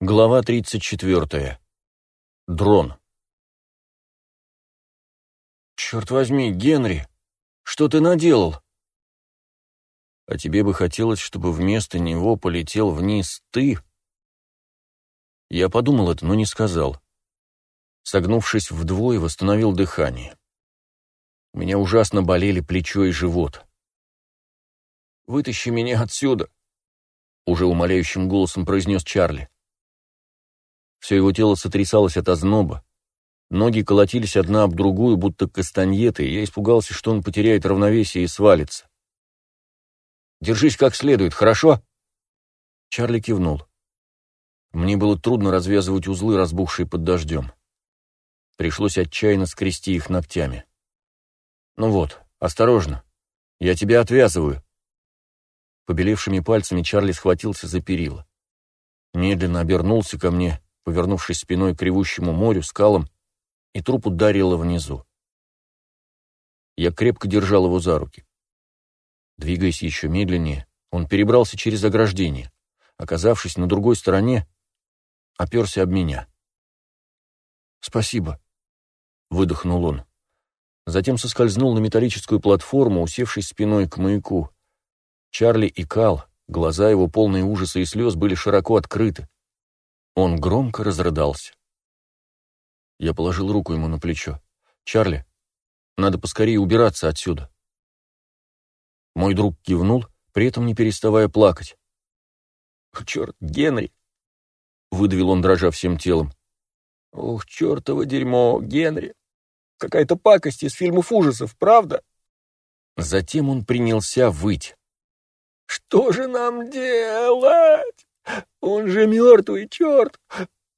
Глава 34. Дрон. «Черт возьми, Генри, что ты наделал?» «А тебе бы хотелось, чтобы вместо него полетел вниз ты?» Я подумал это, но не сказал. Согнувшись вдвое, восстановил дыхание. У меня ужасно болели плечо и живот. «Вытащи меня отсюда!» Уже умоляющим голосом произнес Чарли. Все его тело сотрясалось от озноба. Ноги колотились одна об другую, будто кастаньеты, и я испугался, что он потеряет равновесие и свалится. «Держись как следует, хорошо?» Чарли кивнул. Мне было трудно развязывать узлы, разбухшие под дождем. Пришлось отчаянно скрести их ногтями. «Ну вот, осторожно. Я тебя отвязываю». Побелевшими пальцами Чарли схватился за перила. Медленно обернулся ко мне повернувшись спиной к ревущему морю, скалам, и труп ударило внизу. Я крепко держал его за руки. Двигаясь еще медленнее, он перебрался через ограждение. Оказавшись на другой стороне, оперся об меня. «Спасибо», — выдохнул он. Затем соскользнул на металлическую платформу, усевшись спиной к маяку. Чарли и Кал, глаза его полные ужаса и слез, были широко открыты. Он громко разрыдался. Я положил руку ему на плечо. «Чарли, надо поскорее убираться отсюда». Мой друг кивнул, при этом не переставая плакать. «Черт, Генри!» — выдавил он, дрожа всем телом. «Ох, чертово дерьмо, Генри! Какая-то пакость из фильмов ужасов, правда?» Затем он принялся выть. «Что же нам делать?» Он же мертвый, черт!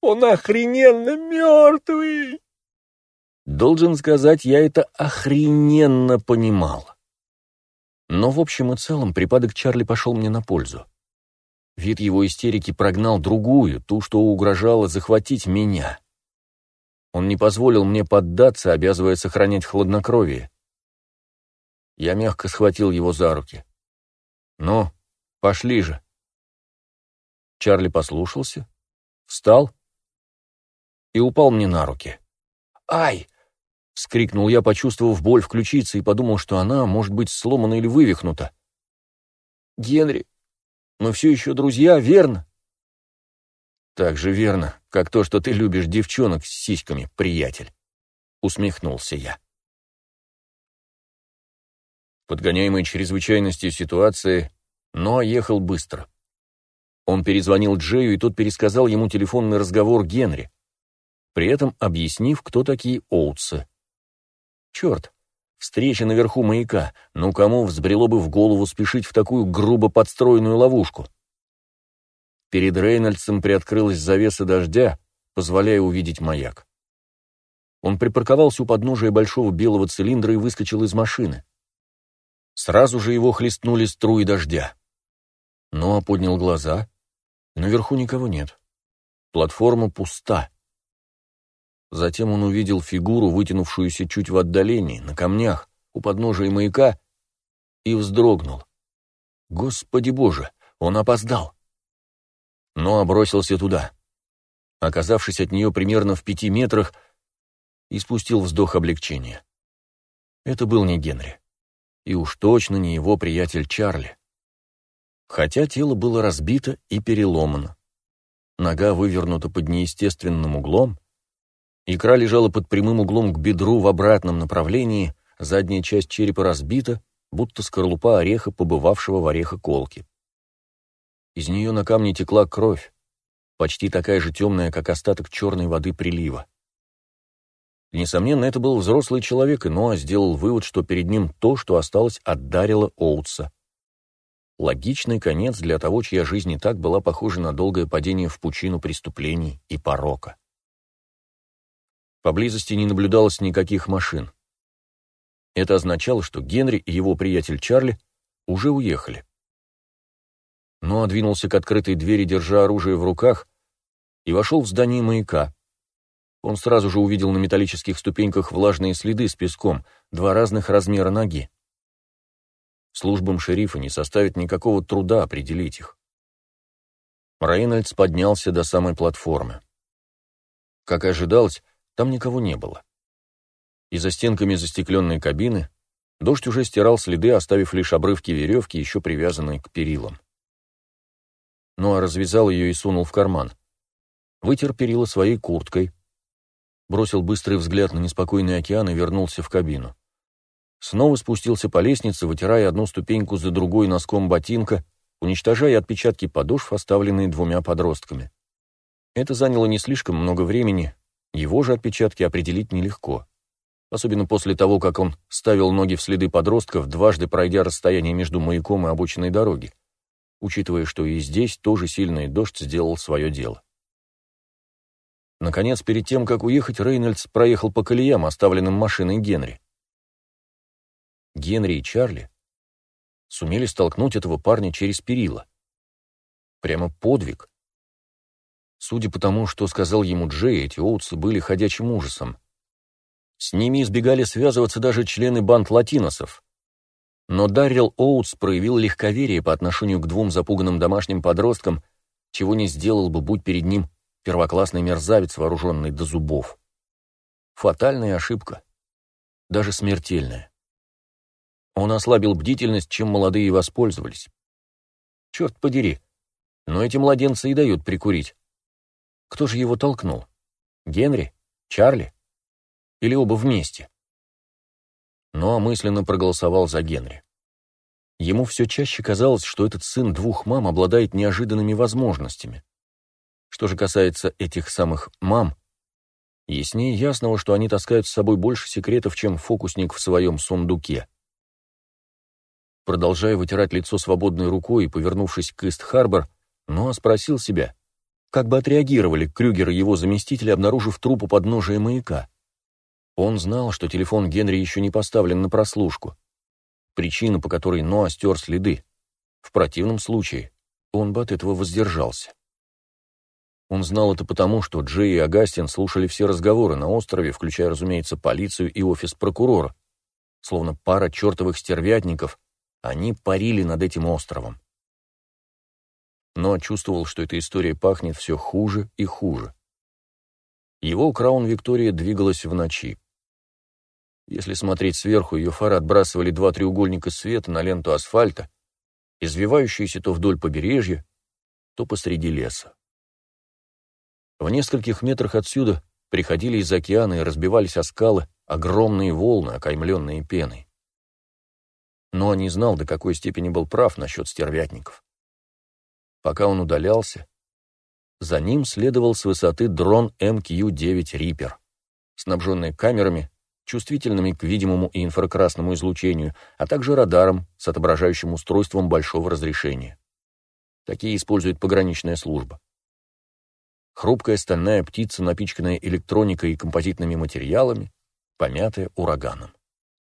Он охрененно мертвый!» Должен сказать, я это охрененно понимал. Но в общем и целом припадок Чарли пошел мне на пользу. Вид его истерики прогнал другую, ту, что угрожала захватить меня. Он не позволил мне поддаться, обязывая сохранять хладнокровие. Я мягко схватил его за руки. «Ну, пошли же!» Чарли послушался, встал и упал мне на руки. «Ай!» — вскрикнул я, почувствовав боль в ключице, и подумал, что она может быть сломана или вывихнута. «Генри, мы все еще друзья, верно?» «Так же верно, как то, что ты любишь девчонок с сиськами, приятель», — усмехнулся я. Подгоняемый чрезвычайностью ситуации, но ехал быстро. Он перезвонил Джею, и тот пересказал ему телефонный разговор Генри, при этом объяснив, кто такие Оутсы. Черт, встреча наверху маяка, ну кому взбрело бы в голову спешить в такую грубо подстроенную ловушку? Перед Рейнольдсом приоткрылась завеса дождя, позволяя увидеть маяк. Он припарковался у подножия большого белого цилиндра и выскочил из машины. Сразу же его хлестнули струи дождя. Ноа поднял глаза Наверху никого нет. Платформа пуста. Затем он увидел фигуру, вытянувшуюся чуть в отдалении, на камнях, у подножия маяка, и вздрогнул. Господи боже, он опоздал. Но бросился туда. Оказавшись от нее примерно в пяти метрах, и спустил вздох облегчения. Это был не Генри. И уж точно не его приятель Чарли хотя тело было разбито и переломано. Нога вывернута под неестественным углом, икра лежала под прямым углом к бедру в обратном направлении, задняя часть черепа разбита, будто скорлупа ореха, побывавшего в орехоколке. Из нее на камне текла кровь, почти такая же темная, как остаток черной воды прилива. Несомненно, это был взрослый человек, и Ноа сделал вывод, что перед ним то, что осталось от Дарила Оутса. Логичный конец для того, чья жизнь и так была похожа на долгое падение в пучину преступлений и порока. Поблизости не наблюдалось никаких машин. Это означало, что Генри и его приятель Чарли уже уехали. Но двинулся к открытой двери, держа оружие в руках, и вошел в здание маяка. Он сразу же увидел на металлических ступеньках влажные следы с песком, два разных размера ноги. Службам шерифа не составит никакого труда определить их. Рейнольдс поднялся до самой платформы. Как и ожидалось, там никого не было. И за стенками застекленной кабины дождь уже стирал следы, оставив лишь обрывки веревки, еще привязанные к перилам. Ну а развязал ее и сунул в карман. Вытер перила своей курткой, бросил быстрый взгляд на неспокойный океан и вернулся в кабину. Снова спустился по лестнице, вытирая одну ступеньку за другой носком ботинка, уничтожая отпечатки подошв, оставленные двумя подростками. Это заняло не слишком много времени, его же отпечатки определить нелегко. Особенно после того, как он ставил ноги в следы подростков, дважды пройдя расстояние между маяком и обочиной дороги, учитывая, что и здесь тоже сильный дождь сделал свое дело. Наконец, перед тем, как уехать, Рейнольдс проехал по колеям, оставленным машиной Генри. Генри и Чарли сумели столкнуть этого парня через перила. Прямо подвиг. Судя по тому, что сказал ему Джей, эти оутсы были ходячим ужасом. С ними избегали связываться даже члены банд латиносов. Но Даррел Оутс проявил легковерие по отношению к двум запуганным домашним подросткам, чего не сделал бы, будь перед ним первоклассный мерзавец, вооруженный до зубов. Фатальная ошибка. Даже смертельная. Он ослабил бдительность, чем молодые воспользовались. Черт подери, но эти младенцы и дают прикурить. Кто же его толкнул? Генри? Чарли? Или оба вместе? Но мысленно проголосовал за Генри. Ему все чаще казалось, что этот сын двух мам обладает неожиданными возможностями. Что же касается этих самых мам, яснее ясного, что они таскают с собой больше секретов, чем фокусник в своем сундуке. Продолжая вытирать лицо свободной рукой и повернувшись к Ист-Харбор, Ноа спросил себя, как бы отреагировали Крюгер и его заместители, обнаружив труп у подножия маяка. Он знал, что телефон Генри еще не поставлен на прослушку. Причина, по которой Ноа стер следы. В противном случае он бы от этого воздержался. Он знал это потому, что Джей и Агастин слушали все разговоры на острове, включая, разумеется, полицию и офис прокурора, словно пара чертовых стервятников, они парили над этим островом. Но чувствовал, что эта история пахнет все хуже и хуже. Его Краун Виктория двигалась в ночи. Если смотреть сверху, ее фары отбрасывали два треугольника света на ленту асфальта, извивающиеся то вдоль побережья, то посреди леса. В нескольких метрах отсюда приходили из океана и разбивались о скалы огромные волны, окаймленные пеной но не знал, до какой степени был прав насчет стервятников. Пока он удалялся, за ним следовал с высоты дрон МК-9 Reaper, снабженный камерами, чувствительными к видимому и инфракрасному излучению, а также радаром с отображающим устройством большого разрешения. Такие использует пограничная служба. Хрупкая стальная птица, напичканная электроникой и композитными материалами, помятая ураганом.